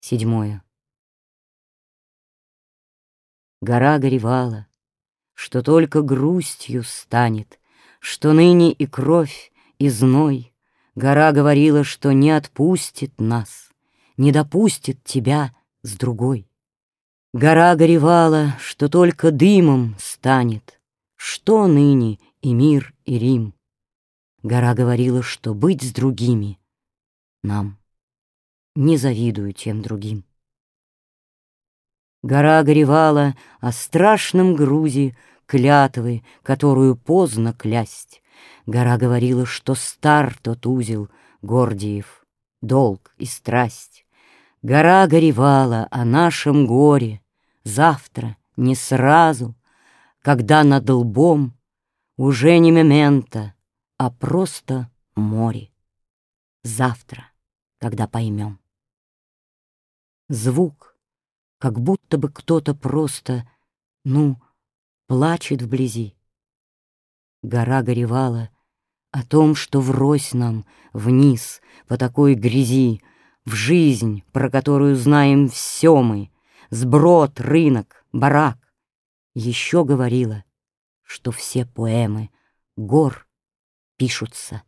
Седьмое. Гора горевала, что только грустью станет, Что ныне и кровь, и зной. Гора говорила, что не отпустит нас, Не допустит тебя с другой. Гора горевала, что только дымом станет, Что ныне и мир, и Рим. Гора говорила, что быть с другими нам не завидую тем другим. Гора горевала о страшном грузе клятвы, которую поздно клясть. Гора говорила, что стар тот узел, Гордиев, долг и страсть. Гора горевала о нашем горе, завтра, не сразу, когда над лбом уже не мемента, а просто море. Завтра, когда поймем. Звук, как будто бы кто-то просто, ну, плачет вблизи. Гора горевала о том, что врозь нам вниз по такой грязи, в жизнь, про которую знаем все мы, сброд, рынок, барак. Еще говорила, что все поэмы гор пишутся